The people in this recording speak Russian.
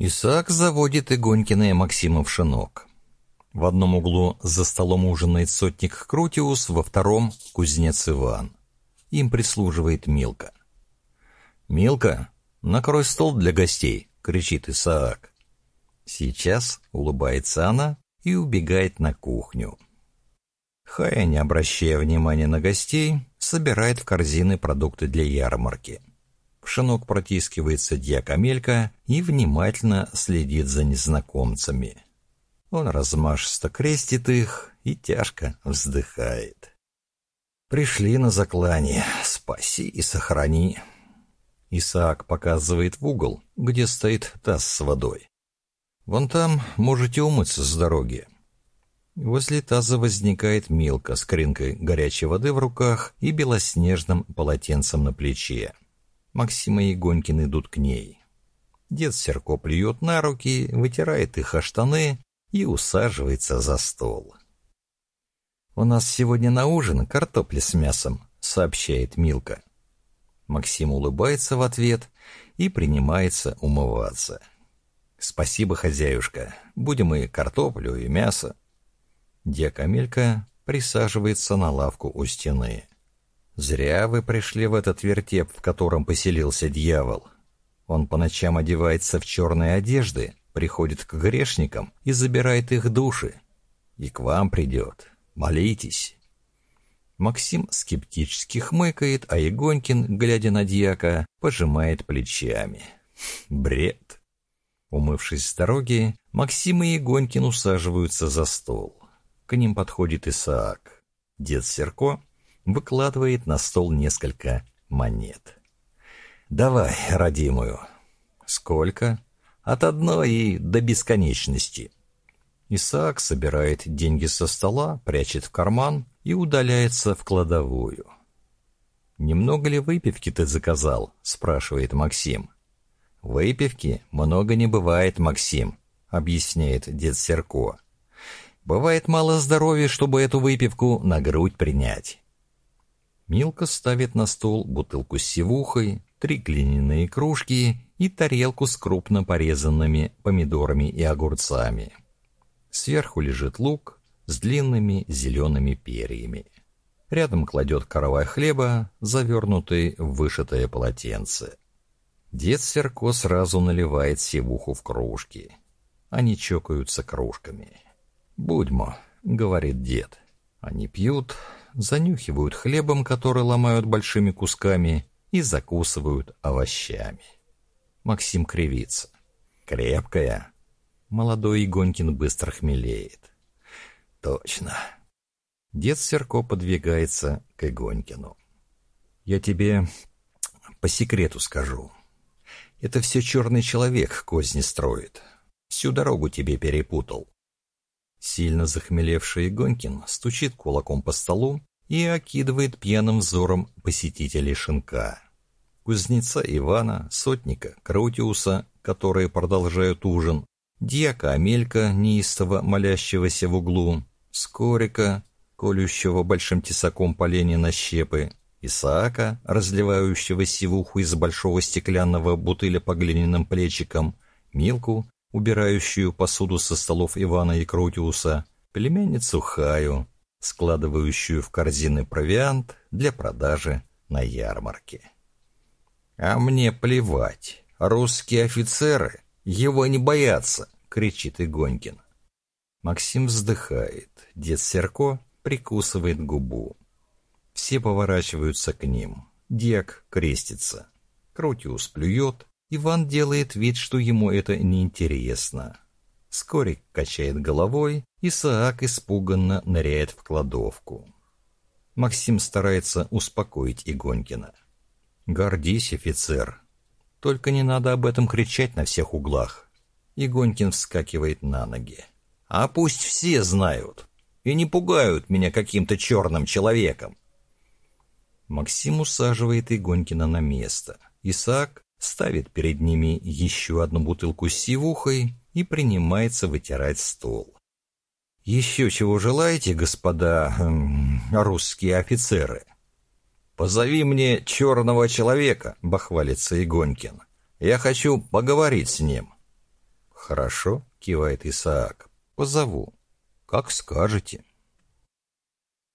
Исаак заводит Игонькина и Максима в шинок. В одном углу за столом ужинает сотник Крутиус, во втором — кузнец Иван. Им прислуживает Милка. «Милка, накрой стол для гостей!» — кричит Исаак. Сейчас улыбается она и убегает на кухню. Хая, не обращая внимания на гостей, собирает в корзины продукты для ярмарки. В шинок протискивается дьяк Амелька и внимательно следит за незнакомцами. Он размашисто крестит их и тяжко вздыхает. «Пришли на заклание, спаси и сохрани». Исаак показывает в угол, где стоит таз с водой. «Вон там можете умыться с дороги. Возле таза возникает Милка с кринкой горячей воды в руках и белоснежным полотенцем на плече. Максима и Гонькин идут к ней. Дед Серко плюет на руки, вытирает их о штаны и усаживается за стол. «У нас сегодня на ужин картопля с мясом», — сообщает Милка. Максим улыбается в ответ и принимается умываться. «Спасибо, хозяюшка. Будем и картоплю, и мясо». Дьяк Амелька присаживается на лавку у стены. «Зря вы пришли в этот вертеп, в котором поселился дьявол. Он по ночам одевается в черные одежды, приходит к грешникам и забирает их души. И к вам придет. Молитесь». Максим скептически хмыкает, а Егонькин, глядя на дьяка, пожимает плечами. Бред. Умывшись с дороги, Максим и Егонькин усаживаются за стол. К ним подходит Исаак. Дед Серко выкладывает на стол несколько монет. «Давай, родимую». «Сколько?» «От одной и до бесконечности». Исаак собирает деньги со стола, прячет в карман и удаляется в кладовую. «Немного ли выпивки ты заказал?» — спрашивает Максим. «Выпивки много не бывает, Максим», — объясняет дед Серко. Бывает мало здоровья, чтобы эту выпивку на грудь принять. Милка ставит на стол бутылку с сивухой, три глиняные кружки и тарелку с крупно порезанными помидорами и огурцами. Сверху лежит лук с длинными зелеными перьями. Рядом кладет каравай хлеба, завернутый в вышитое полотенце. Дед Серко сразу наливает сивуху в кружки. Они чокаются кружками. «Будьмо», — говорит дед. Они пьют, занюхивают хлебом, который ломают большими кусками, и закусывают овощами. Максим кривится. «Крепкая». Молодой Игонькин быстро хмелеет. «Точно». Дед Серко подвигается к Игонькину. «Я тебе по секрету скажу. Это все черный человек козни строит. Всю дорогу тебе перепутал. Сильно захмелевший Гонькин стучит кулаком по столу и окидывает пьяным взором посетителей шинка. Кузнеца Ивана, сотника, Краутиуса, которые продолжают ужин, дьяка Амелька, неистово молящегося в углу, Скорика, колющего большим тесаком поленья на щепы, Исаака, разливающего сивуху из большого стеклянного бутыля по глиняным плечикам, Милку, убирающую посуду со столов Ивана и Крутиуса, племянницу Хаю, складывающую в корзины провиант для продажи на ярмарке. «А мне плевать. Русские офицеры его не боятся!» — кричит Игонькин. Максим вздыхает. Дед Серко прикусывает губу. Все поворачиваются к ним. Дьяк крестится. Крутиус плюет, Иван делает вид, что ему это неинтересно. Скорик качает головой, Исаак испуганно ныряет в кладовку. Максим старается успокоить Игонькина. «Гордись, офицер. Только не надо об этом кричать на всех углах». Игонькин вскакивает на ноги. «А пусть все знают и не пугают меня каким-то черным человеком». Максим усаживает Игонькина на место. Исаак ставит перед ними еще одну бутылку с сивухой и принимается вытирать стол. «Еще чего желаете, господа эм, русские офицеры?» «Позови мне черного человека», — бахвалится Игонькин. «Я хочу поговорить с ним». «Хорошо», — кивает Исаак. «Позову». «Как скажете».